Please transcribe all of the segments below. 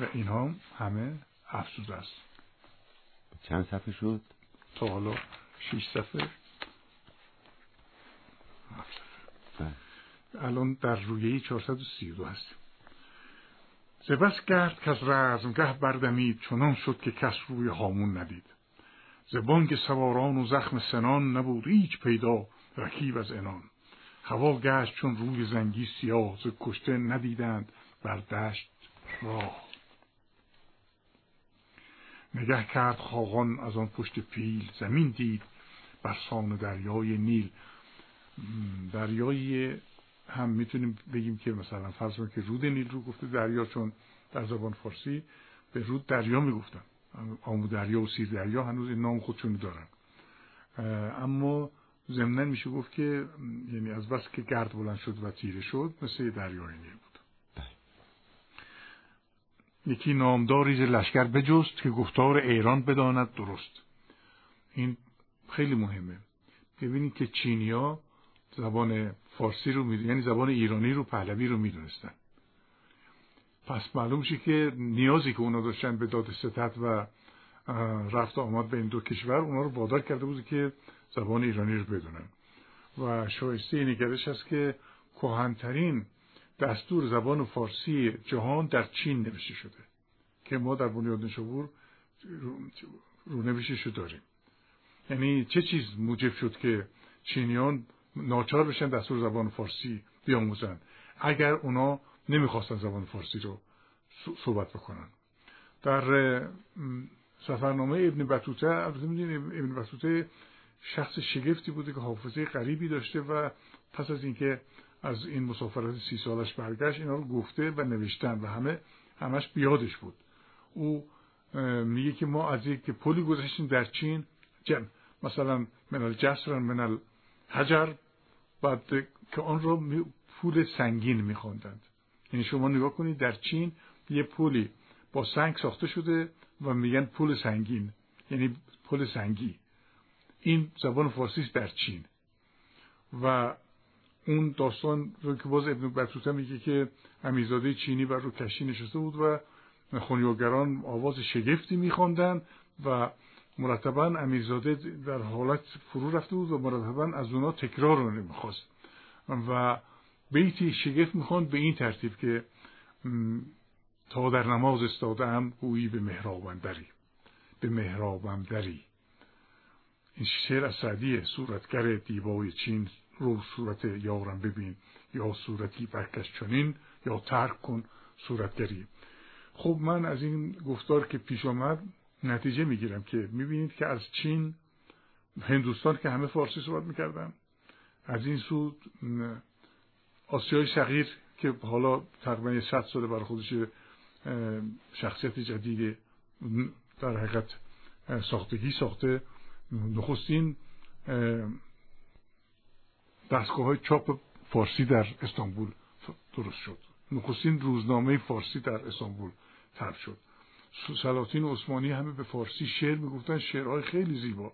و اینها همه افزود است. چند صفحه شد؟ تا حالا شیش صفحه. بله. الان در رویه 432 هستیم. زبس گرد از رزمگه بردمید چنان شد که کس روی هامون ندید. زبانگ سواران و زخم سنان نبود هیچ پیدا رکیب از انان هوا گشت چون روی زنگی سیاه ز کشته ندیدند بر دشت راه. نگه کرد خاقان از آن پشت پیل زمین دید بر سان دریای نیل. دریای هم می‌تونیم بگیم که مثلا فرض که رود نیل رو گفته دریا چون در زبان فارسی به رود دریا می‌گفتن. آمو دریا و سیر دریا هنوز این نام خودشون دارن. اما ضمنا میشه گفت که یعنی از بس که گرد بلند شد و تیره شد مثل دریای نیل. یکی نامداری ز لشکر بجست که گفتار ایران بداند درست. این خیلی مهمه. ببینید که چینیا زبان فارسی رو می یعنی زبان ایرانی رو پهلوی رو می‌دونستن. پس معلوم شه که نیازی که اونا داشتن به داد ستت و رفت آمد به این دو کشور اونا رو وادار کرده بود که زبان ایرانی رو بدونن. و شایسته نگرش است که کهنترین دستور زبان فارسی جهان در چین نوشته شده که ما در بنیاد نشابور رو نوشته داریم. یعنی چه چیز موجب شد که چینیان ناچار بشن دستور زبان فارسی بیاموزن؟ اگر اونا نمی‌خواستن زبان فارسی رو صحبت بکنن. در سفرنامه ابن بطوته ابن بطوته شخص شگفتی بوده که حافظه غریبی داشته و پس از اینکه از این مسافرت سی سالش برگشت اینا رو گفته و نوشتن و همه همش بیادش بود. او میگه که ما از یک پلی گذاشتیم در چین جن مثلا من الجسر من الحجر بعد که آن رو پول سنگین میخواندند. یعنی شما نگاه کنید در چین یه پولی با سنگ ساخته شده و میگن پول سنگین یعنی پول سنگی. این زبان فارسی در چین. و اون داستان رو که باز ابن بطوطه میگه که امیرزاده چینی بر رو کشی نشسته بود و خونیوگران آواز شگفتی میخواندن و مرتبا امیرزاده در حالت فرو رفته بود و مرتبا از اونا تکرار رو نمی‌خواست. و بیتی شگفت می‌خواند به این ترتیب که تا در نماز استادم گویی به محرابم دری به محرابم دری این شعر از سعدیه صورتگر دیبای چین رو صورت یارم ببین یا صورتی برکش چنین یا ترک کن صورتگری خب من از این گفتار که پیش آمد نتیجه می‌گیرم که می‌بینید که از چین هندوستان که همه فارسی صحبت می‌کردن از این سو آسیای صغیر که حالا تقریبا 100 ساله برای خودش شخصیت جدید در حقیقت ساختگی ساخته نخستین دستگاه های چاپ فارسی در استانبول درست شد. نخستین روزنامه فارسی در استانبول تر شد. سلاطین عثمانی همه به فارسی شعر می‌گفتن شعرهای خیلی زیبا.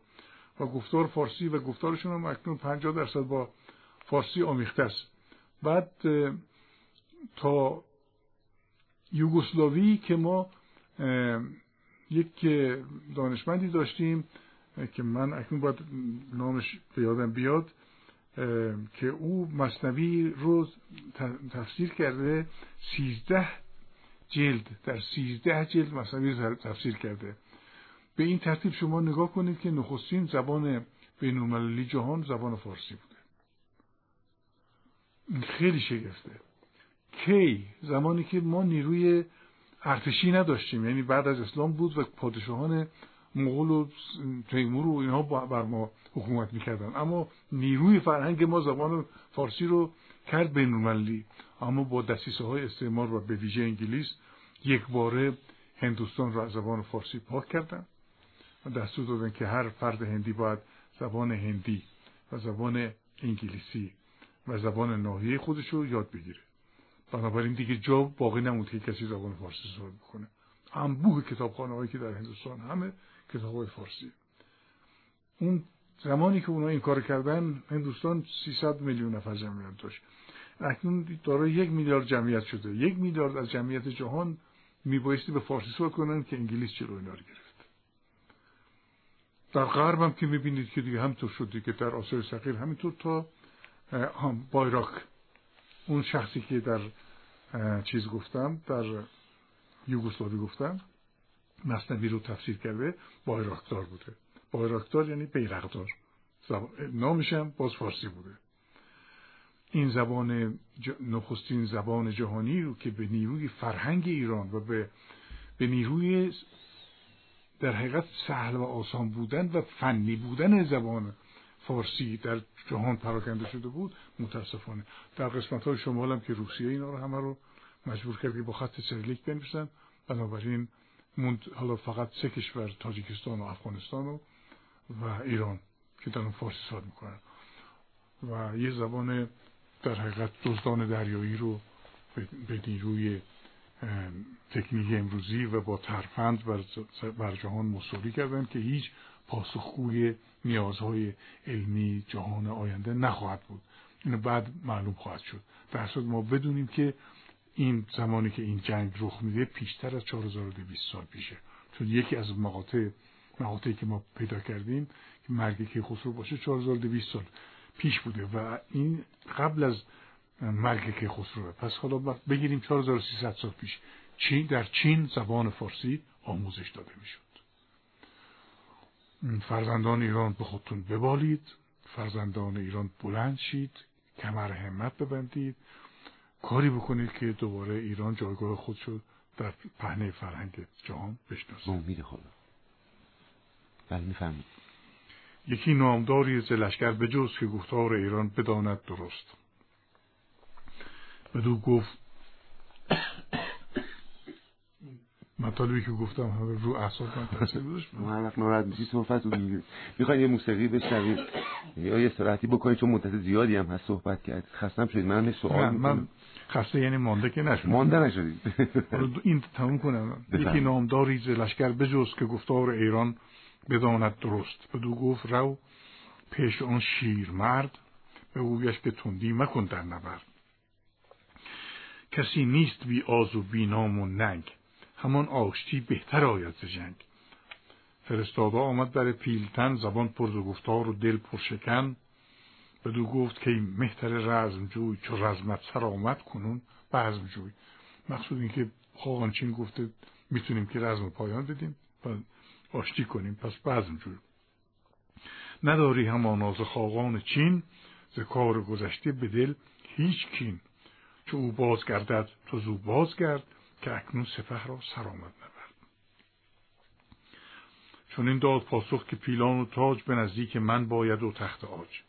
و گفتار فارسی و گفتارشون هم اکنون 50 درصد با فارسی آمیخته است. بعد تا یوگسلاوی که ما یک دانشمندی داشتیم که من اکنون باید نامش به یادم بیاد که او مصنوی رو تفسیر کرده سیزده جلد در سیزده جلد مصنوی تفسیر کرده. به این ترتیب شما نگاه کنید که نخستین زبان بینالمللی جهان زبان فارسی بوده. این خیلی شگفته. کی؟ زمانی که ما نیروی ارتشی نداشتیم یعنی بعد از اسلام بود و پادشاهان مغول و تیمور و اینها بر ما حکومت می‌کردن. اما نیروی فرهنگ ما زبان فارسی رو کرد بینالمللی اما با دستیسه های استعمار و به ویژه انگلیس یک باره هندوستان را از زبان فارسی پاک کردن و دستور دادن که هر فرد هندی باید زبان هندی و زبان انگلیسی و زبان ناحیه خودش رو یاد بگیره. بنابراین دیگه جا باقی نموند که کسی زبان فارسی صحبت بکنه. انبوه کتابخانه هایی که در هندوستان همه کتاب فارسی. اون زمانی که اونا این کار کردن هندوستان 300 میلیون نفر جمعیت داشت. اکنون دارای یک میلیارد جمعیت شده. یک میلیارد از جمعیت جهان میبایستی به فارسی صحبت کنن که انگلیس چرا اینا رو گرفت. در غرب هم که می‌بینید که دیگه همطور شد که در آسیا صغیر همینطور تا هم بایراک. اون شخصی که در چیز گفتم در یوگسلاوی گفتم مصنبی رو تفسیر کرده بایراکدار بوده. بایراکدار یعنی بیرقدار نامش هم باز فارسی بوده. این زبان نخستین زبان جهانی رو که به نیروی فرهنگ ایران و به, به نیروی در حقیقت سهل و آسان بودن و فنی بودن زبان فارسی در جهان پراکنده شده بود متاسفانه. در قسمت های شمال هم که روسیه اینا رو همه رو مجبور کرد که با خط سریلیک بنویسن بنابراین موند حالا فقط سه کشور تاجیکستان و افغانستان و, و ایران که در اون فارسی صحبت می‌کنن. و یه زبان در حقیقت دزدان دریایی رو به نیروی تکنیک امروزی و با ترفند بر جهان مصوری کردن که هیچ پاسخگوی نیازهای علمی جهان آینده نخواهد بود. اینو بعد معلوم خواهد شد. در ما بدونیم که این زمانی که این جنگ رخ میده پیشتر از 4200 سال پیشه. چون یکی از مقاطع مقاطعی که ما پیدا کردیم که مرگ که خسرو باشه 4200 سال پیش بوده و این قبل از مرگ که خسروه پس حالا بگیریم 4300 سال پیش. چین در چین زبان فارسی آموزش داده می‌شد. فرزندان ایران به خودتون ببالید. فرزندان ایران بلند شید. کمر همت ببندید. کاری بکنید که دوباره ایران جایگاه خود شد در پهنه فرهنگ جهان بشناسه. امید خدا. بله می‌فهمید یکی نامداری ز لشکر به جز که گفتار ایران بداند درست. بدو گفت مطالبی که گفتم همه رو اعصاب من تاثیر گذاشت. محمد ناراحت میشی صحبت رو می‌گیری می‌خواین یه موسیقی بشنوید یا یه سرعتی بکنید چون مدت زیادی هم هست صحبت کرد. خستم شدید من سوال من خسته یعنی مانده که نشد مانده نشدید این تموم کنم. یکی نامداری ز لشکر بجز که گفتار ایران بداند درست. بدو گفت رو پیش آن شیر مرد به اویش که تندی مکن در نبرد. کسی نیست بی آز و بی نام و ننگ. همان آشتی بهتر آید ز جنگ. فرستاده آمد در پیلتن زبان پر و گفتار و دل پرشکن. بدو گفت که مهتر رزم جوی چو رزمت سر آمد کنون بزم جوی مقصود این که خاقانچین گفته می‌تونیم که رزم پایان بدیم و آشتی کنیم پس بزم جوی نداری همان ز خاقان چین ز کار گذشته به دل هیچ کین. چو او باز گردد تو زو باز گرد که اکنون سپه را سر آمد نبرد. چون این داد پاسخ که پیلان و تاج به نزدیک من باید و تخت آج.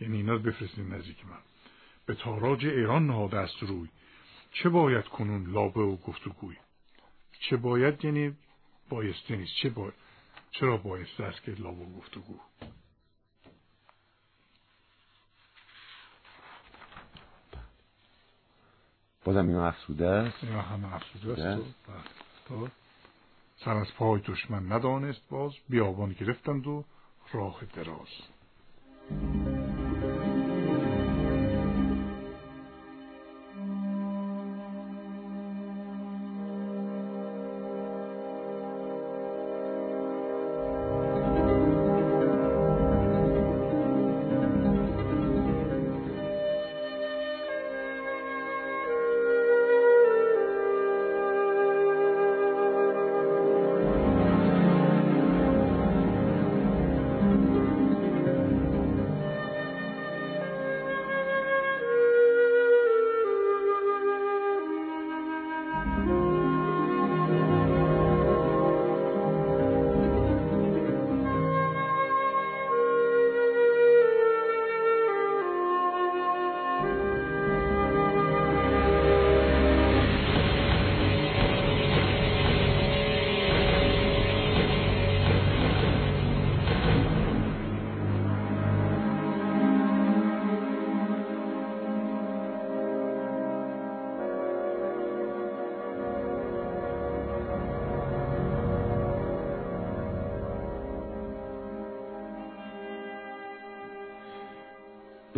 یعنی اینا بفرستیم نزدیک من. به تاراج ایران نهاده است روی. چه باید کنون لابه و گفتگوی؟ چه باید یعنی بایسته نیست. چه باید چرا بایسته است که لابه و گفتگو؟ بازم اینا افسوده است. اینا همه افسوده است. تو سر از پای دشمن ندانست باز بیابان گرفتند و راه دراز.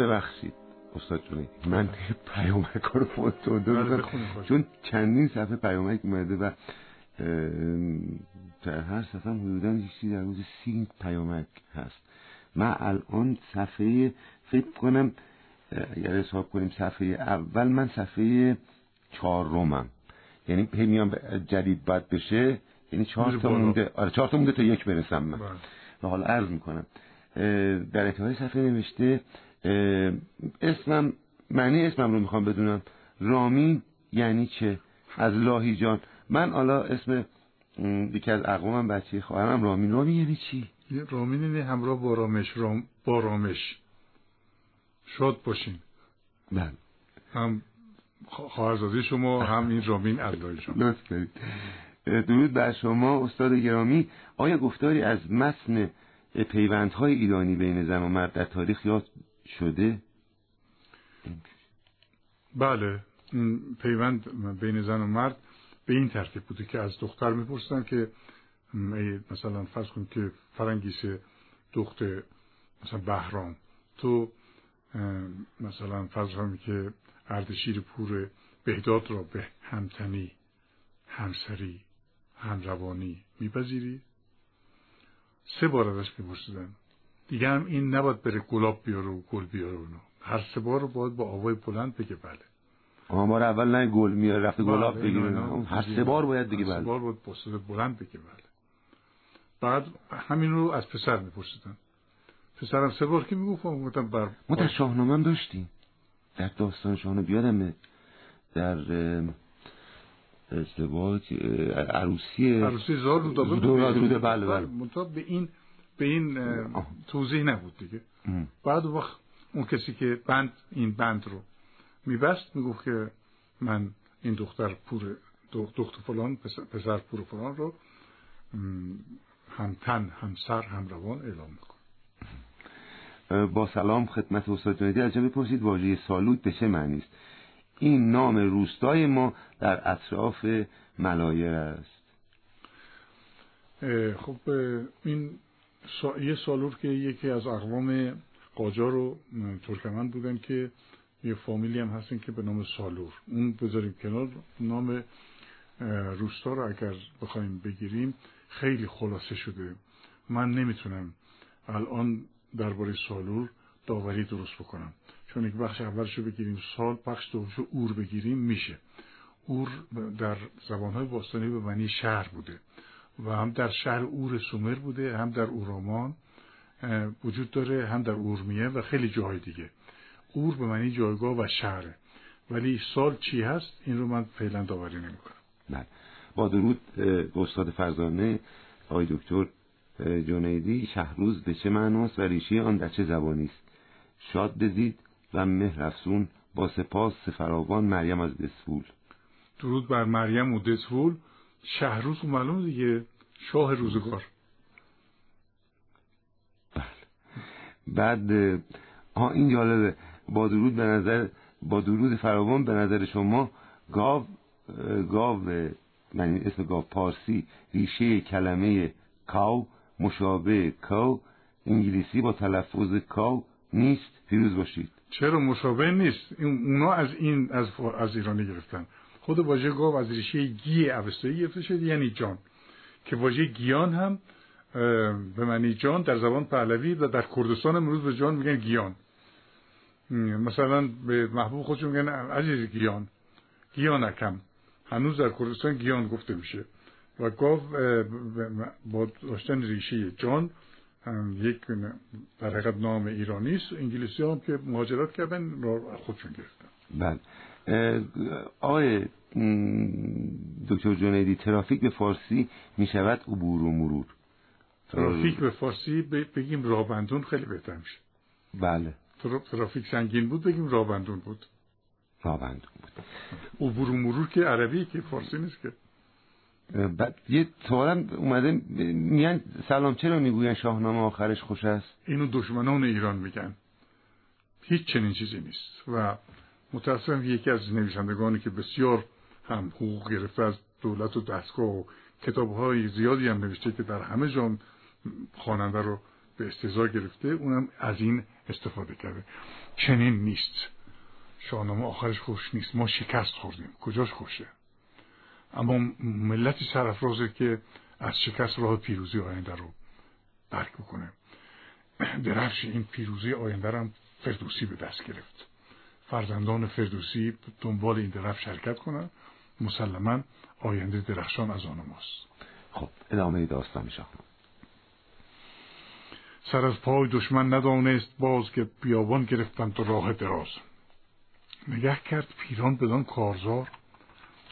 ببخشید استاد جونیدی من پیامک رو فوتو بله، چون چندین صفحه پیامک اومده و در هر صفحه حدودا یکی در روز سی پیامک هست. من الان صفحه فکر کنم اگر حساب کنیم صفحه اول من صفحه چهار رومم یعنی هی میام جدید باید بشه یعنی چهار تا مونده آره چهار تا مونده تا یک برسم من. بله. و حالا عرض می‌کنم. در انتهای صفحه نوشته اسمم معنی اسمم رو می‌خوام بدونم. رامین یعنی چه؟ از لاهی جان. من حالا اسم یکی از اقوامم بچه خواهرم رامین. رامین یعنی چی؟ رامین یعنی همراه با رامش رام با رامش. شاد باشین. بله. هم خواهرزاده شما هم این رامین الله شما لطف دارید. درود بر شما استاد گرامی. آیا گفتاری از متن پیوندهای ایرانی بین زن و مرد در تاریخ یاد شده؟ بله پیوند بین زن و مرد به این ترتیب بوده که از دختر می‌پرسن که مثلا فرض کن که فرنگیس دختر مثلا بهرام تو مثلا فرض کنیم که اردشیر پور بهداد را به همتنی همسری همروانی میپذیری؟ سه بار ازش میپرسیدن. دیگه هم این نباید بره گلاب بیاره و گل بیاره اونو. هر سه بار باید با آوای بلند بگه بله. بار اول نه گل میاره رفته بله، گلاب بگیره. هر سه بار باید بگه بله بله. بار باید با بلند بگه بله. بعد همین رو از پسر میپرسیدن. پسرم سه بار که می‌گفتم گفتم بر ما در شاهنامه هم داشتیم. در داستان شاهنامه. بیادمه در ازدواج عروسی عروسی زار رو داده بود بله بله. به این به این توضیح نبود دیگه. بعد وقت اون کسی که بند این بند رو میبست می‌گفت که من این دختر پور دختر فلان پسر پور فلان رو هم تن هم سر هم روان اعلام میکن با سلام خدمت استاد جنیدی. از بپرسید واژه سالوت به چه معنی است؟ این نام روستای ما در اطراف ملایر است. خب این سا... یه سالور که یکی از اقوام قاجار و ترکمن بودن که یه فامیلی هم هستن که به نام سالور. اون بذاریم کنار. نام روستا رو اگر بخوایم بگیریم خیلی خلاصه شده. من نمی‌تونم الان درباره سالور داوری درست بکنم. چون یک بخش اولش رو بگیریم سال بخش دومش رو اور بگیریم میشه. اور در زبانهای باستانی به معنی شهر بوده. و هم در شهر اور سومر بوده هم در اورامان وجود داره هم در اورمیه و خیلی جاهای دیگه. اور به معنی جایگاه و شهره. ولی سال چی هست؟ این رو من فعلا داوری نمی‌کنم بله. با درود به استاد فرزانه آقای دکتر جنیدی. شهروز به چه معناست و ریشه آن در چه زبانی است؟ شاد بزید و مهر با سپاس سفراوان مریم از دسفول. درود بر مریم و دسفول. شهروز معلوم دیگه. شاه روزگار. بله. بعد ها این جالبه. با درود به نظر با درود فراوان به نظر شما گاو گاو یعنی اسم گاو پارسی ریشه کلمه کاو مشابه کاو انگلیسی با تلفظ کاو نیست. پیروز باشید. چرا مشابه نیست؟ اونا از این از, از ایرانی گرفتن. خود واژه گاو از ریشه گی اوستایی گرفته شده یعنی جان. که واژه گیان هم به معنی جان در زبان پهلوی و در کردستان امروز به جان میگن گیان. مثلا به محبوب خودشون میگن عزیز گیان گیانکم. هنوز در کردستان گیان گفته میشه. و گاو با داشتن ریشه جان یک در حقیقت نام ایرانی است. انگلیسی هم که مهاجرت کردن را خودشون گرفتن. بله. آقای دکتر جنیدی ترافیک به فارسی می شود عبور و مرور. ترافیک به فارسی بگیم رابندون خیلی بهتر میشه. بله. ترافیک سنگین بود بگیم رابندون بود. رابندون بود. عبور و مرور که عربی که فارسی نیست که. بعد یه سوالم اومده میان سلام چرا می‌گوین شاهنامه آخرش خوش است؟ اینو دشمنان ایران میگن. هیچ چنین چیزی نیست. و متاسفم یکی از نویسندگانی که بسیار هم حقوق گرفته از دولت و دستگاه و کتاب های زیادی هم نوشته که در همه جا خواننده رو به استضاء گرفته اونم از این استفاده کرده. چنین نیست. شاهنامه آخرش خوش نیست. ما شکست خوردیم. کجاش خوشه؟ اما ملتی سرافرازه که از شکست راه پیروزی آینده رو درک بکنه. درفش این پیروزی آینده هم فردوسی به دست گرفت. فرزندان فردوسی دنبال این درفش شرکت کنن. مسلما آینده درخشان از آن ماست. خب ادامه داستان شاهنامه. سر از پای دشمن ندانست باز که بیابان گرفتند تو راه دراز. نگه کرد پیران بدان کارزار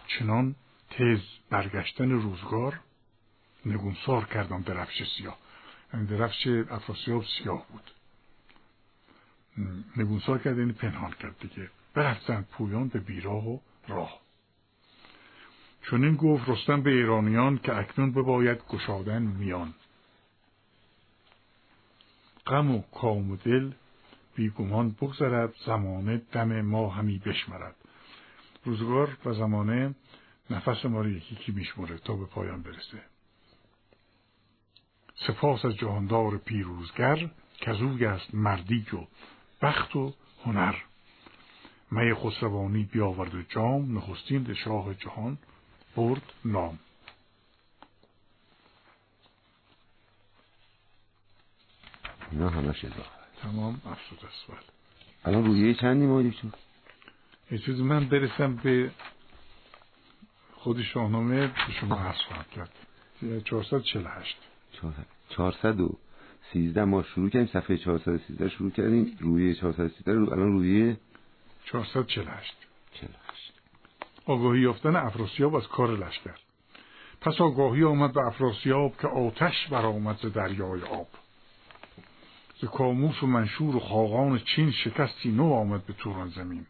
چنان تز برگشتن روزگار نگونسار کردم درفش سیاه. یعنی درفش افراسیاب سیاه بود. نگونسار کرد یعنی پنهان کرد دیگه. برفتند پویان به بیراه و راه. چون این گفت رستم به ایرانیان که اکنون بباید گشادن میان. غم و کام و دل بیگمان بگذرد زمانه دم ما همی بشمرد. روزگار و زمانه نفس ما رو یکی کی میشمره تا به پایان برسه. سپاس از جهاندار پیروزگر کزوی است مردی و بخت و هنر. می خسروانی بیاورد جام نخستین شاه جهان برد نام اینا همش اضافه تمام افسود است بله. الان رویه چندی ما شد یه چیز من برسم به خود شاهنامه به شما عرض خواهم کرد. 448 413 ما شروع کردیم صفحه 413 شروع کردیم رویه 413 رو الان رویه 448 48 آگاهی یافتن افراسیاب از کار لشکر پس آگاهی آمد به افراسیاب که آتش برآمد ز دریای آب. ز کاموس و منشور و خاقان چین شکستی نو آمد به توران زمین.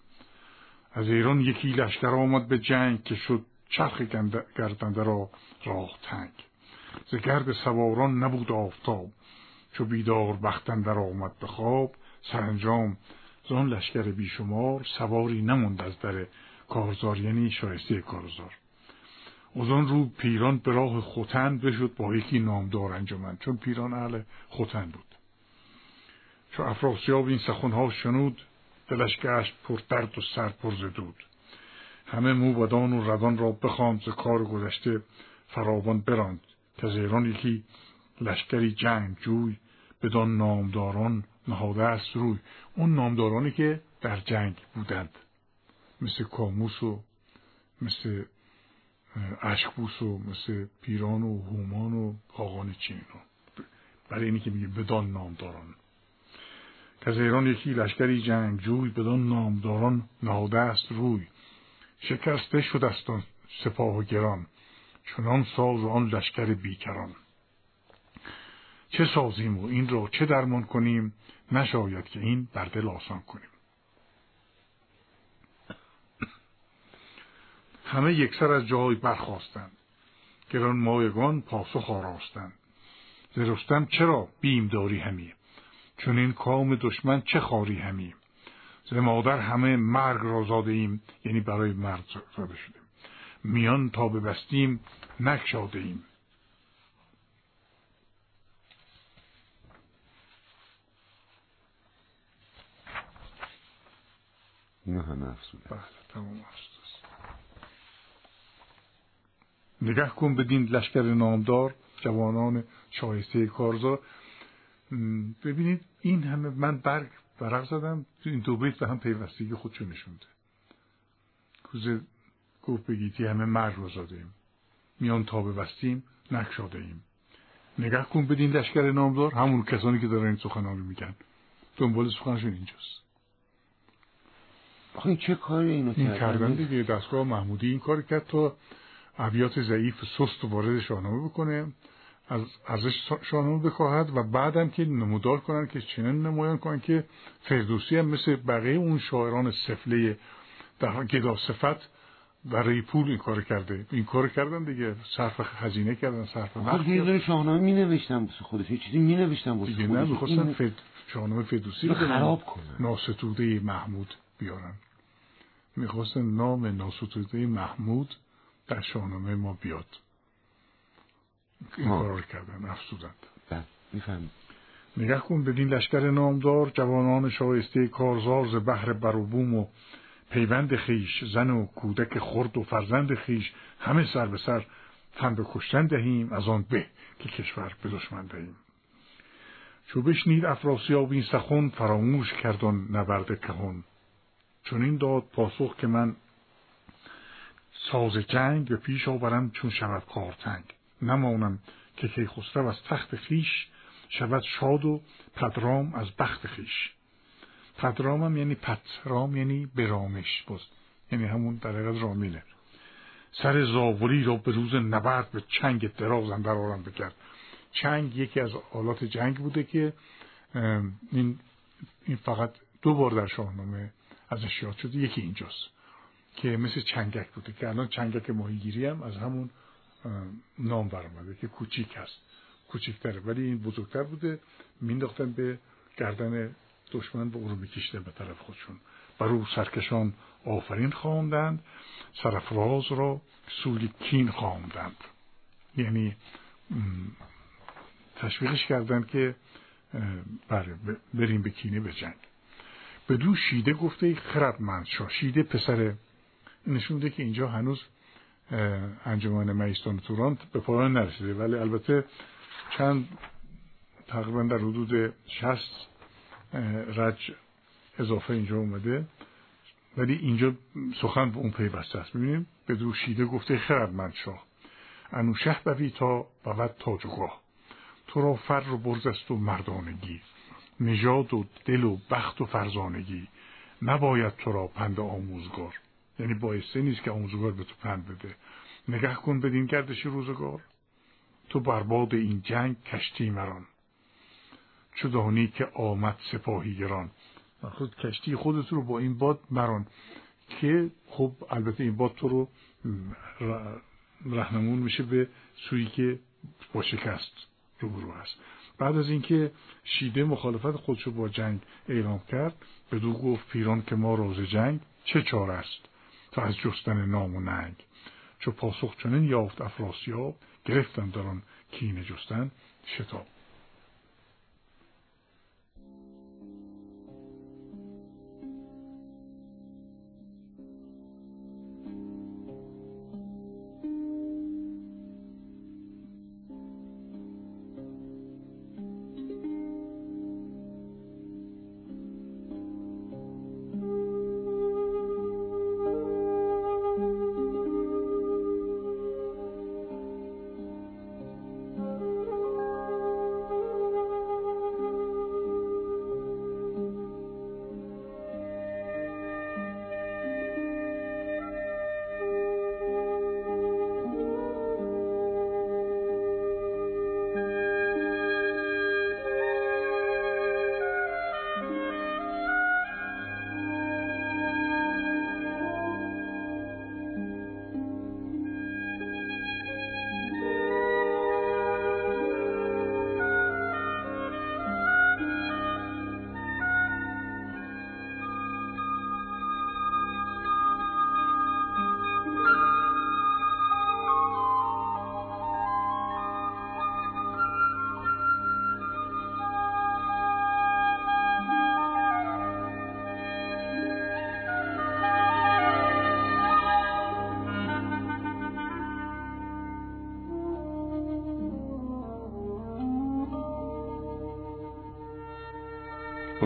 از ایران یکی لشکر آمد به جنگ که شد چرخ گردنده را راه تنگ. ز گرد سواران نبود آفتاب. چو بیدار بختنده را آمد به خواب سرانجام زان لشکر بیشمار سواری نموند از در کارزار یعنی شایسته کارزار. از آن رو پیران به راه خوتن بشد با یکی نامدار انجمن چون پیران اهل خوتن بود. چو افراسیاب این سخنها شنود دلش گشت پر درد و سر پر دود. همه موبدان و ردان را بخواند ز کار گذشته فراوان براند. که از ایران یکی لشکری جنگ جوی بدان نامداران نهاده است روی. اون نامدارانی که در جنگ بودند. مثل کاموس و مثل اشکبوس و مثل پیران و هومان و خاقان چین برای اینی که میگه بدان نامداران. که از ایران یکی لشکری جنگ جوی بدان نامداران نهاده است روی. شکسته شد است سپاه و گران چنان ساز و آن لشکر بیکران. چه سازیم و این را چه درمان کنیم؟ نشاید که این بر دل آسان کنیم. همه یکسر از جای برخواستند گران مایگان پاسخ آراستند. ز رستم چرا بیم داری همی؟ چون این کام دشمن چه خاری همی؟ ز مادر همه مرگ را زاده ایم یعنی برای مرگ زاده شدیم. میان تا ببستیم نکشاده ایم. اینو همه افسوده بله تمام نگه کن بدین لشکر نامدار جوانان شایسته کارزار ببینید این همه من برگ ورق زدم این دو بیت به هم پیوستگی خودشو نشونده کوزه گفت بگیتی همه مرگ رو زاده ایم میان تا بستیم نکشاده ایم نگه کن بدین لشکر نامدار همون کسانی که دارن این سخنان رو میگن. دنبال سخنشون اینجاست. آخه چه کاری اینو این کردن دیگه دستگاه محمودی این کار کرد تا ابیات ضعیف سست وارد شاهنامه بکنه از ارزش شاهنامه بخواهد و بعدم که نمودار کنن که چنین نمایان کنن که فردوسی هم مثل بقیه اون شاعران سفله در گدا صفت برای پول این کار کرده. این کار کردن دیگه صرف خزینه کردن صرف وقت کردن شاهنامه می نوشتن بس خودش یه چیزی می نوشتن بس دیگه نه می‌خواستن فد... شاهنامه فردوسی رو خراب کنن. ناستوده محمود بیارن. می‌خواستن نام ناستوده محمود در شاهنامه ما بیاد. این کار کردن افسودند بله میفهم نگه کن بدین لشکر نامدار جوانان شایسته کارزار ز بحر بروبوم و پیوند خیش زن و کودک خرد و فرزند خیش همه سر به سر تن به کشتن دهیم از آن به که کشور به دشمن دهیم. چو بشنید افراسیاب این سخن فراموش کردن نبرد کهون چون این داد پاسخ که من ساز جنگ به پیش آورم چون شود کارتنگ نمانم که کیخسرو از تخت خیش شود شاد و پدرام از بخت خیش. پدرام هم یعنی پترام یعنی برامش بست یعنی همون در حقیقت رامینه. سر زاولی را به روز نبرد به چنگ دراز اندر آرم بکرد. چنگ یکی از آلات جنگ بوده که این, این فقط دو بار در شاهنامه ازش یاد شده. یکی اینجاست. که مثل چنگک بوده که الان چنگک ماهیگیری هم از همون نام برآمده که کوچیک هست کوچیکتره ولی این بزرگتر بوده مینداختن به گردن دشمن به او میکشیدن به طرف خودشون. بر او سرکشان آفرین خواندند سرفراز را سولی کین خواندند. یعنی تشویقش کردند که بله بریم به کینه به جنگ. دو شیده گفته خردمند شاه شیده پسر نشون که اینجا هنوز انجمن مهیستان توران به پایان نرسیده. ولی البته چند تقریبا در حدود شست رج اضافه اینجا اومده. ولی اینجا سخن به اون پیوسته است. ببینیم دو شیده گفته خردمند شاه انوشه بوی تا بود تاج و تو را فر و برز است و مردانگی. نژاد و دل و بخت و فرزانگی. نباید تو را پند آموزگار. یعنی بایسته نیست که آموزگار به تو پند بده. نگه کن بدین گردش روزگار. تو برباد این جنگ کشتی مران. چو دانی که آمد سپاهی گران. خود کشتی خودت رو با این باد مران که خب البته این باد تو رو رهنمون میشه به سویی که با شکست روبرو هست. بعد از اینکه شیده مخالفت خودشو با جنگ اعلام کرد به دو گفت پیران که ما راز جنگ چه چاره است؟ تا از جستن نام و ننگ. چو پاسخ چنین یافت افراسیاب گرفتن در آن کینه جستن شتاب.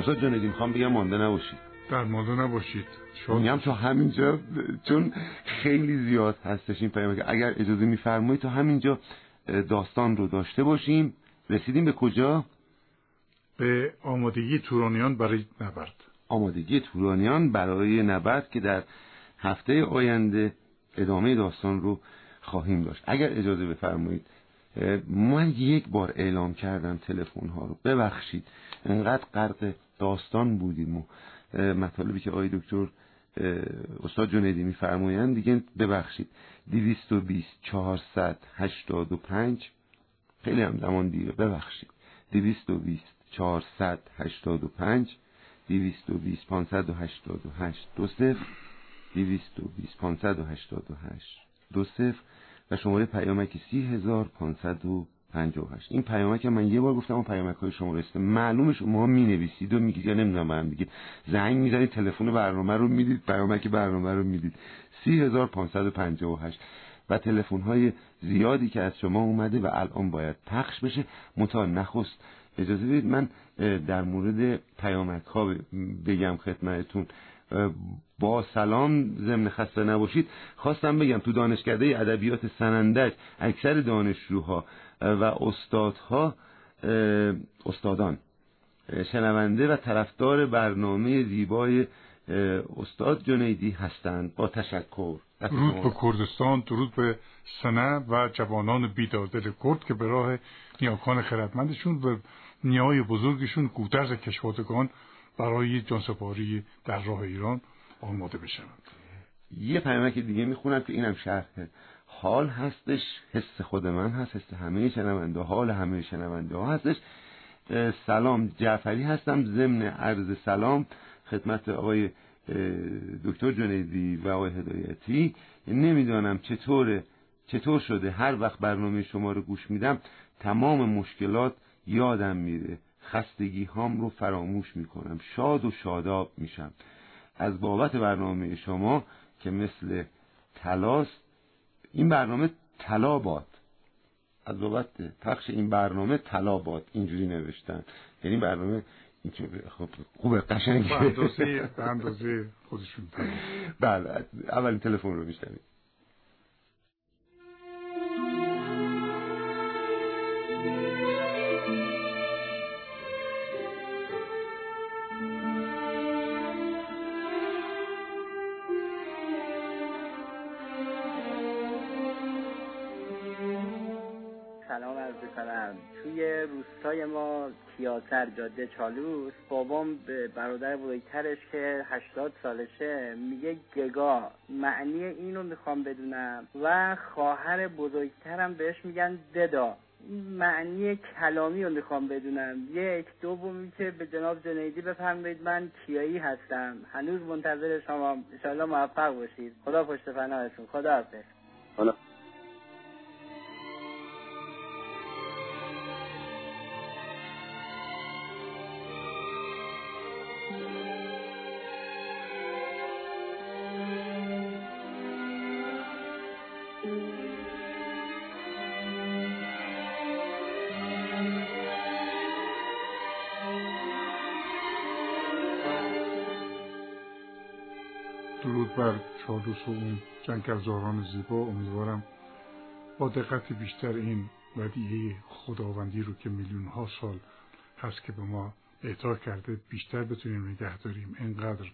استاد جانگی می‌خوام بگم مانده نباشید. در مانده نباشید. میگم چون همینجا چون خیلی زیاد هستش این پیامه که اگر اجازه میفرمایید تا همینجا داستان رو داشته باشیم. رسیدیم به کجا؟ به آمادگی تورانیان برای نبرد. آمادگی تورانیان برای نبرد که در هفته آینده ادامه داستان رو خواهیم داشت. اگر اجازه بفرمایید من یک بار اعلام کردم تلفن ها رو. ببخشید انقدر غرق داستان بودیم و مطالبی که آقای دکتر استاد جنیدی میفرمایند دیگه ببخشید. دیویست و بیست چهارصد هشتاد و پنج. خیلی هم زمان دیره ببخشید. دیویست و بیست چهارصد هشتاد و پنج. دیویست و بیست پانصد و هشتاد و هشت. دو صفر. دیویست و بیست پانصد و هشتاد و هشت. دو صفر. و شماره پیامک سی هزار پانصد و 58 این پیامک من یه بار گفتم اون پیامک های شما رسیده معلومه شما می نویسید و میگید یا نمی‌دونم من دیگه زنگ می‌زنید تلفن برنامه رو می‌دید پیامک برنامه رو می‌دید. 3558 و تلفن های زیادی که از شما اومده و الان باید پخش بشه. متا نخست. اجازه بدید من در مورد پیامک ها بگم خدمتتون. با سلام ضمن خسته نباشید خواستم بگم تو دانشکده ادبیات سنندج اکثر دانشجوها و استادها استادان شنونده و طرفدار برنامه زیبای استاد جنیدی هستند. با تشکر درود به کردستان درود به سنه و جوانان بیدادل کرد که به راه نیاکان خردمندشون و نیای بزرگشون گودرز کشوادگان برای جانسپاری در راه ایران آماده بشوند. یه پیامک دیگه می‌خونم که اینم شرح حال هستش حس خود من هست حس همه شنونده حال همه شنونده ها هستش. سلام جعفری هستم ضمن عرض سلام خدمت آقای دکتر جنیدی و آقای هدایتی. نمی‌دانم چطور چطور شده. هر وقت برنامه شما رو گوش میدم تمام مشکلات یادم میره. خستگی هام رو فراموش می‌کنم. شاد و شاداب میشم. از بابت برنامه شما که مثل تلاست این برنامه طلا باد. از بابت پخش این برنامه طلا باد. اینجوری نوشتن. یعنی برنامه خب خوبه قشنگه. به اندازه خودشون بله اولین تلفن رو میشنید ما تیاتر جاده چالوس. بابام به برادر بزرگترش که هشتاد سالشه میگه گگا معنی اینو می‌خوام بدونم. و خواهر بزرگترم بهش میگن ددا. معنی کلامی رو می‌خوام بدونم. یک دومی که به جناب جنیدی بفرمایید من کیایی هستم. هنوز منتظر شما. انشاءالله موفق باشید. خدا پشت فناهتون خدا حافظ. بر چالوس و اون جنگلزاران زیبا امیدوارم با دقت بیشتر این ودیعه خداوندی رو که میلیون ها سال هست که به ما اعطا کرده بیشتر بتونیم نگه داریم. اینقدر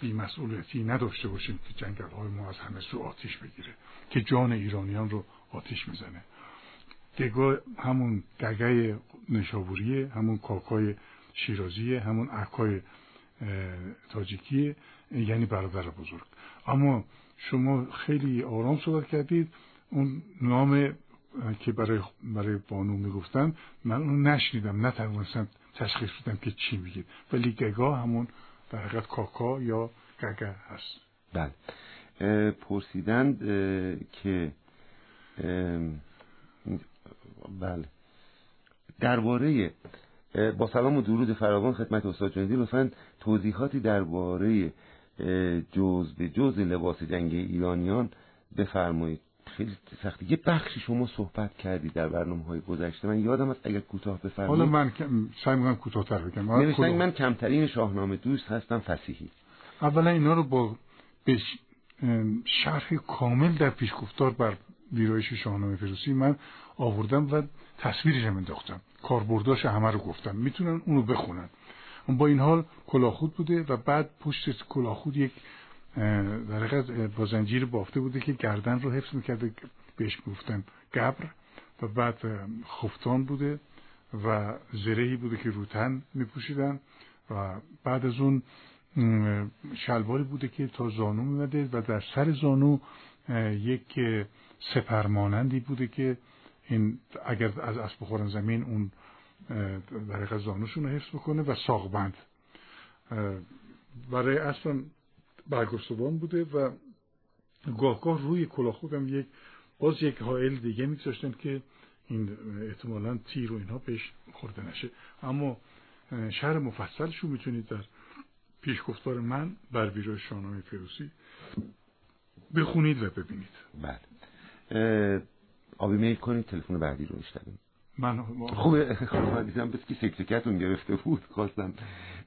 بیمسئولیتی نداشته باشیم که جنگل های ما از همه سو آتیش بگیره که جان ایرانیان رو آتیش می‌زنه. گگا همون گگه نشابوریه همون کاکای شیرازیه همون عکای تاجیکی یعنی برادر بزرگ. اما شما خیلی آرام صحبت کردید. اون نام که برای برای بانو می‌گفتن من اون نشنیدم. نتوانستم تشخیص بدم که چی میگید. ولی گگا همون در حقیقت کاکا یا گگه هست. بله. پرسیدند که بله. درباره با سلام و درود فراوان خدمت استاد جندی لطفا توضیحاتی درباره جز به جز لباس جنگ ایرانیان بفرمایید. خیلی سختی یه بخشی شما صحبت کردید در برنامه های گذشته. من یادم است اگر کوتاه بفرمایید. حالا من سعی می‌کنم کوتاه‌تر بگم. من کمترین شاهنامه دوست هستم فسیحی اولا اینا رو با شرح کامل در پیشگفتار بر ویرایش شاهنامه فردوسی من آوردم و تصویرش هم انداختم. کاربرداش همه رو گفتم می‌تونن اونو بخونن. با این حال کلاخود بوده و بعد پشت کلاخود یک در با زنجیر بافته بوده که گردن رو حفظ می‌کرده بهش می‌گفتن گبر و بعد خفتان بوده و زرهی بوده که روتن میپوشیدن و بعد از اون شلواری بوده که تا زانو میمده و در سر زانو یک سپرمانندی بوده که این اگر از اسب بخورن زمین اون در زانوشون رو حفظ بکنه و ساقبند. برای اصلا برگستوان بوده و گاه گاه روی کلاخود هم یک باز یک حائل دیگه میگذاشتن که این احتمالا تیر و اینها بهش خورده نشه. اما شهر مفصلش رو می‌تونید در پیشگفتار من بر ویرای شاهنامه فیروسی بخونید و ببینید. بله. آبی میل کنید تلفن بعدی رو میشنویم. من خوبه. خوبه دیدم بس که سکرکتون گرفته بود. خواستم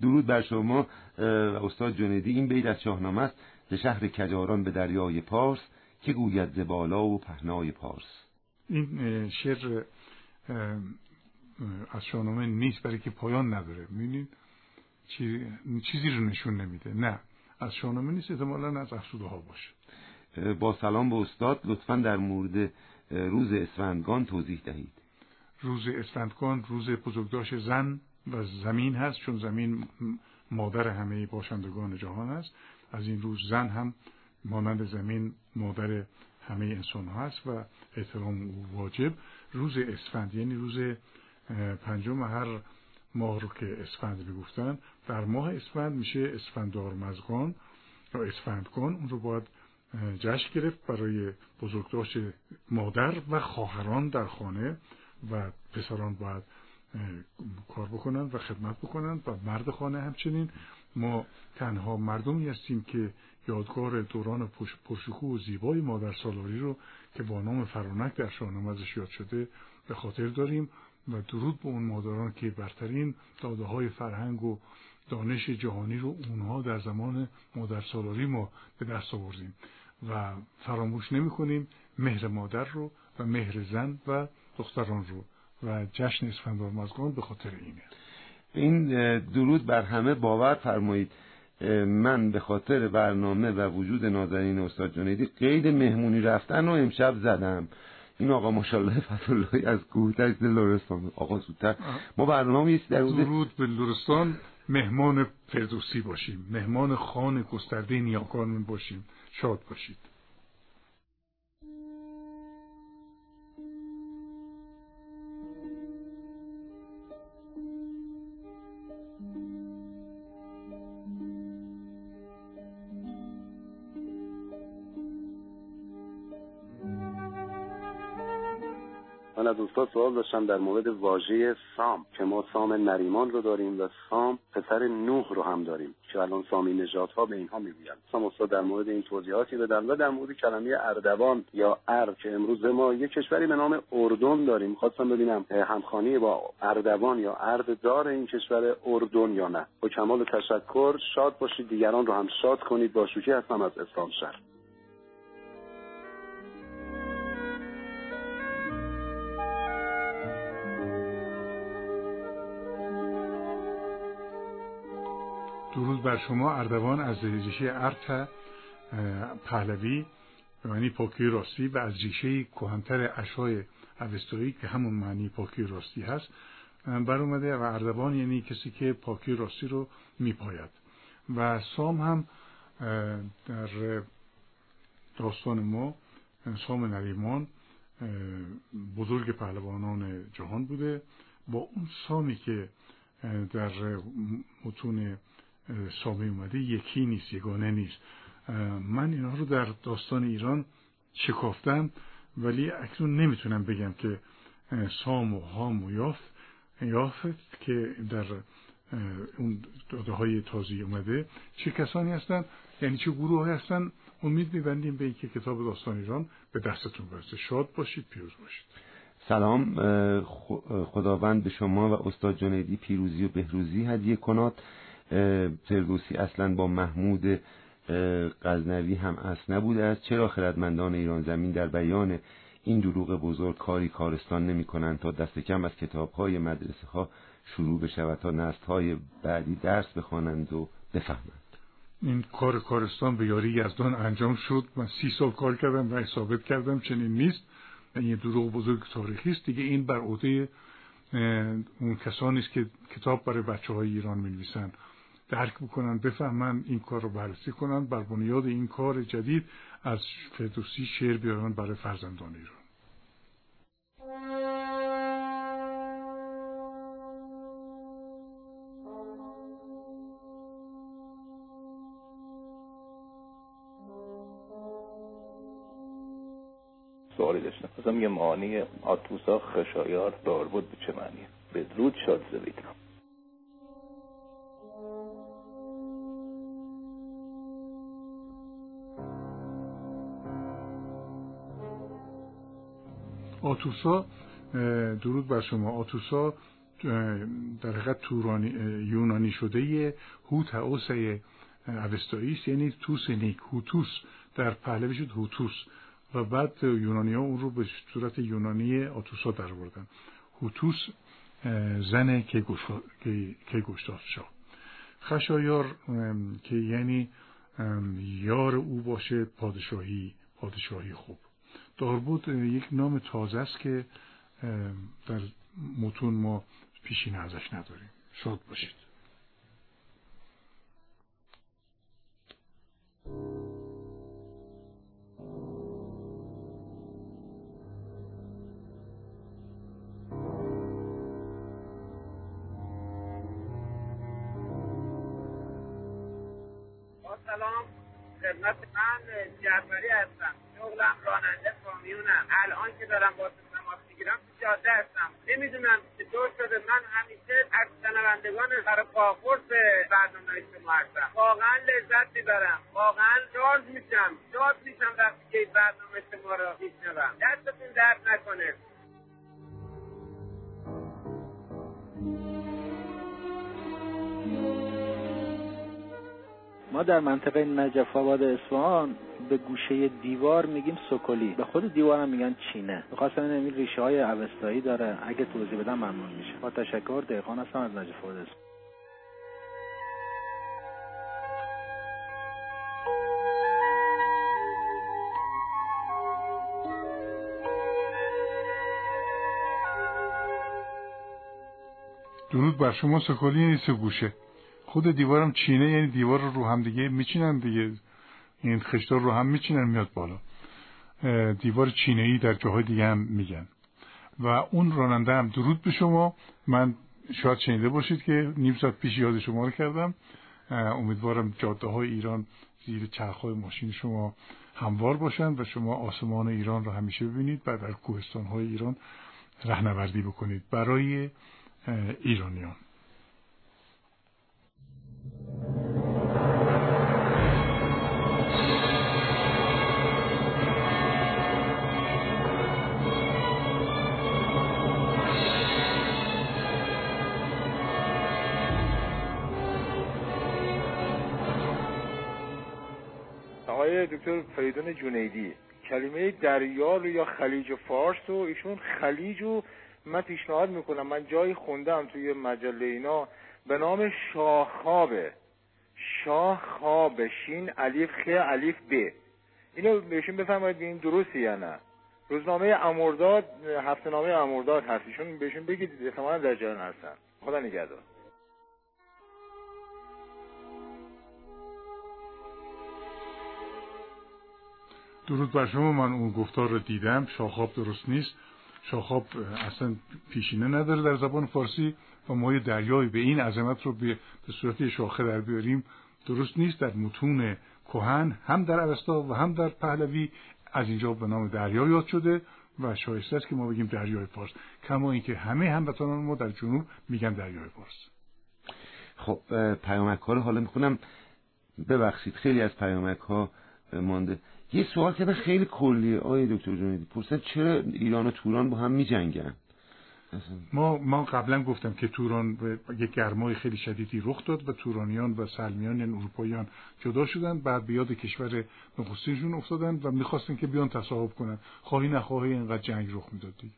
درود بر شما. و استاد جنیدی این بیت از شاهنامه است. به شهر کجاران به دریای پارس که گوید زبالا و پهنای پارس. این شعر از شاهنامه نیست برای که پایان نداره. می‌بینید؟ چیزی رو نشون نمیده. نه. از شاهنامه نیست احتمالا از افسوده ها باشه با سلام به استاد. لطفا در مورد روز اسفندگان توضیح دهید. روز اسفندگان روز بزرگداشت زن و زمین هست چون زمین مادر همه باشندگان جهان است. از این روز زن هم مانند زمین مادر همه انسان ها هست و احترام واجب. روز اسفند یعنی روز پنجم هر ماه رو که اسفند می‌گفتن در ماه اسفند میشه اسفندار مزگان یا اسفندگان اون رو باید جشن گرفت برای بزرگداشت مادر و خواهران در خانه و پسران باید کار بکنن و خدمت بکنن و مرد خانه همچنین. ما تنها مردمی هستیم که یادگار دوران پرشکوه و زیبای مادر سالاری رو که با نام فرانک در شاهنامه ازش یاد شده به خاطر داریم و درود به اون مادران که برترین داده های فرهنگ و دانش جهانی رو اونها در زمان مادر سالاری ما به دست آوردیم. و فراموش نمی کنیم مهر مادر رو و مهر زن و دختران رو و جشن اسفندار مزگان به خاطر اینه. این درود بر همه باور فرمایید. من به خاطر برنامه و وجود نازنین استاد جنیدی قید مهمونی رفتن و امشب زدم. این آقا ماشاءالله فتولایی از کوهتشت لورستان آقا زودتر. ما برنامه یه در درود به لورستان مهمان فردوسی باشیم. مهمان خان گسترده نیاکان باشیم. شاد باشید. از استاد سوال داشتم در مورد واژه سام که ما سام نریمان رو داریم و سام پسر نوح رو هم داریم. که الان سامی نجات ها به اینها می‌گویند. سام استاد در مورد این توضیحاتی بدن و در مورد کلمه اردوان یا ار که امروز ما یک کشوری به نام اردن داریم. خواستم ببینم همخانی با اردوان یا ارد دار این کشور اردن یا نه. با کمال تشکر شاد باشید دیگران رو هم شاد کنید. با شوکی هستم از اسلام شهر. درود بر شما اردوان از ریشه ارت پهلوی به معنی پاکی راستی و از ریشه کهنتر اشای اوستایی که همون معنی پاکی راستی هست بر اومده و اردوان یعنی کسی که پاکی راستی رو میپاید. و سام هم در داستان ما سام نریمان بزرگ پهلوانان جهان بوده. با اون سامی که در متون سامی اومده یکی نیست یگانه نیست. من اینها رو در داستان ایران شکافتم ولی اکنون نمی‌تونم بگم که سام و هام و یاف یافت که در اون داده های تازی اومده چه کسانی هستن؟ یعنی چه گروه هستن؟ امید میبندیم به اینکه کتاب داستان ایران به دستتون برسه. شاد باشید پیروز باشید. سلام خداوند به شما و استاد جنیدی پیروزی و بهروزی هدیه کنات فردوسی اصلا با محمود غزنوی هم اصل نبوده است. چرا خردمندان ایران زمین در بیان این دروغ بزرگ کاری کارستان نمی کنند تا دست کم از کتاب های مدرسه ها شروع بشود تا نست های بعدی درس بخوانند و بفهمند؟ این کار کارستان به یاری یزدان انجام شد. من سی سال کار کردم و ثابت کردم چنین نیست. این دروغ بزرگ تاریخی است. دیگه این بر عهده اون کسانی است که کتاب برای بچه های ایران می نویسن درک بکنن بفهمن این کار رو بررسی کنن بر بنیاد این کار جدید از فردوسی شعر بیارن برای فرزندان ایران. سوالی داشتم. مثلا یه معانی آتوسا خشایار داربود به چه معنیه؟ بدرود شاد زوید. آتوسا درود بر شما. آتوسا در حقیقت یونانی شده هوت اوسه اوستایی یعنی توس نیک هوتوس. در پهلوی شد هوتوس. و بعد یونانی ها اون رو به صورت یونانی آتوسا در بردن هوتوس زن که گشتاس شاه خشایار که یعنی یار او باشه پادشاهی پادشاهی خوب. داربود یک نام تازه است که در متون ما پیشین ازش نداریم. شاد باشید. من جعفری هستم. شغلم راننده کامیونم. الان که دارم با تماس می‌گیرم تو جاده هستم. نمی‌دونم چطور شده. من همیشه از شنوندگان پاپورت به برنامه شما هستم. واقعا لذت می‌برم. واقعا شارژ میشم. شاد میشم وقتی که برنامه شما رو میشنوم. دستتون درد نکنه. ما در منطقه نجف آباد اصفهان به گوشه دیوار میگیم سکلی. به خود دیوار هم میگن چینه. می‌خواستم این ریشه های اوستایی داره. اگه توضیح بدم ممنون میشه. با تشکر دقیقان هستم از نجف آباد اصفهان. درود بر شما سکلی نیست گوشه. خود دیوارم چینه یعنی دیوار رو هم دیگه میچینن دیگه. این خشتار رو هم میچینن میاد بالا. دیوار چینه ای در جاهای دیگه هم میگن. و اون راننده هم درود به شما. من شاید شنیده باشید که نیم ساعت پیش یاد شما رو کردم. امیدوارم جاده های ایران زیر چرخهای ماشین شما هموار باشند و شما آسمان ایران رو همیشه ببینید و در کوهستان های ایران رهنوردی بکنید برای ایرانیان. دکتر فریدون جنیدی. کلمه دریا رو یا خلیج فارس و ایشون خلیج رو من پیشنهاد می‌کنم. من جایی خوندم توی مجله اینا. به نام شاخابه شاخاب شین الف خ الف ب. اینو بهشون بفرمایید این درسته یا نه. روزنامه امرداد هفته نامه امرداد هست. ایشون بهشون بگید احتمالا در جریان هستن. خدا نگهدار. درود بر شما من اون گفتار رو دیدم. شاخاب درست نیست. شاخاب اصلا پیشینه نداره در زبان فارسی و ما یه دریایی به این عظمت رو به صورت شاخه در بیاریم. درست نیست. در متون کهن هم در اوستا و هم در پهلوی از اینجا به نام دریا یاد شده و شایسته است که ما بگیم دریای فارس. کما اینکه همه هموطنان ما در جنوب میگن دریای فارس. خب پیامک ها رو حالا می‌خونم. ببخشید خیلی از پیامک ها مانده. یه سوال که خیلی کلیه. آقای دکتر جنیدی پرسن چرا ایران و توران با هم میجنگن؟ ما ما قبلا گفتم که توران به یک گرمای خیلی شدیدی رخ داد و تورانیان و سلمیان یعنی اروپاییان جدا شدن. بعد به یاد کشور نخستینشون افتادن و می‌خواستن که بیان تصاحب کنن. خواهی نخواهی اینقدر جنگ رخ می‌داد دیگه.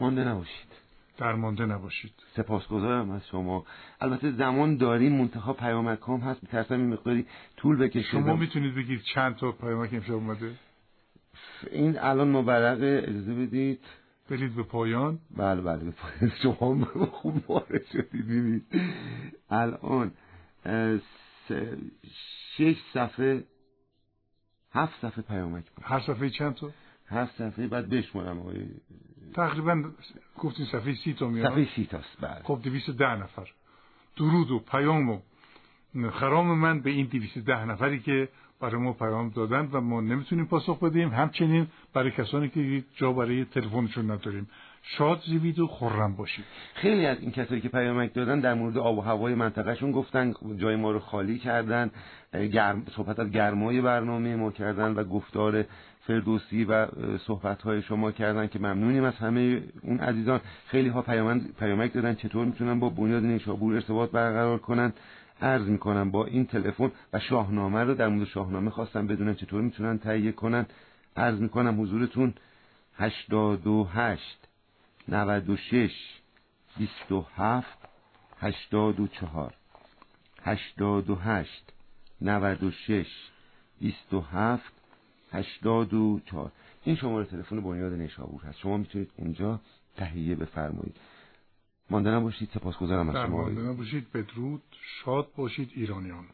مانده نباشید. درمانده نباشید. سپاسگزارم از شما. البته زمان داریم منتها پیامک هم هست. میترسم این مقداری طول بکشه. شما می‌تونید بگید چند تا پیامک امشب اومده؟ این الان مبرق اجازه بدید. برید به پایان. بله بله به پایان. شما خوب وارد شدید ببینید الان شش صفحه هفت صفحه پیامک هر صفحه چند تا؟ هفت صفحه بعد بشمارم آقای تقریبا گفتین صفحه سی تا میاد صفحه سی تاست بله. خب دویست ده نفر. درود و پیام و خرام من به این دویست ده نفری که برای ما پیام دادن و ما نمی‌تونیم پاسخ بدیم. همچنین برای کسانی که جا برای تلفنشون نداریم. شاد زیبید و خورم باشید. خیلی از این کسایی که پیامک دادن در مورد آب و هوای منطقهشون گفتن جای ما رو خالی کردن. گرم صحبت از گرمای برنامه ما کردن و گفتار فردوسی و صحبت شما کردن که ممنونیم از همه اون عزیزان. خیلی ها پیامک دادن چطور می‌تونن با بنیاد نیشابور ارتباط برقرار کنن. عرض می‌کنم با این تلفن و شاهنامه رو در مورد شاهنامه خواستم بدونن چطور می‌تونن تهیه کنن. عرض می‌کنم حضورتون 88 96 27 84 88 96 27 84 این شماره تلفن بنیاد نیشابور هست. شما می‌تونید اونجا تهیه بفرمایید. مانده نباشید سپاسگزارم از شما. مانده نباشید بدرود. شاد باشید ایرانیان.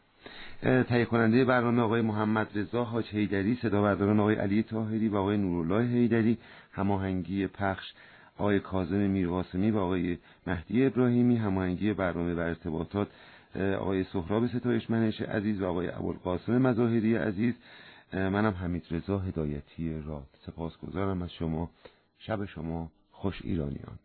تهیه کننده برنامه آقای محمد رضا حاج حیدری صدا برداران آقای علی طاهری و آقای نورالله حیدری هماهنگی پخش آقای کاظم میرقاسمی و آقای مهدی ابراهیمی هماهنگی برنامه و ارتباطات آقای سهراب ستایش منش عزیز و آقای ابوالقاسم مظاهری عزیز منم حمید رضا هدایتی راد سپاسگزارم از شما شب شما خوش ایرانیان.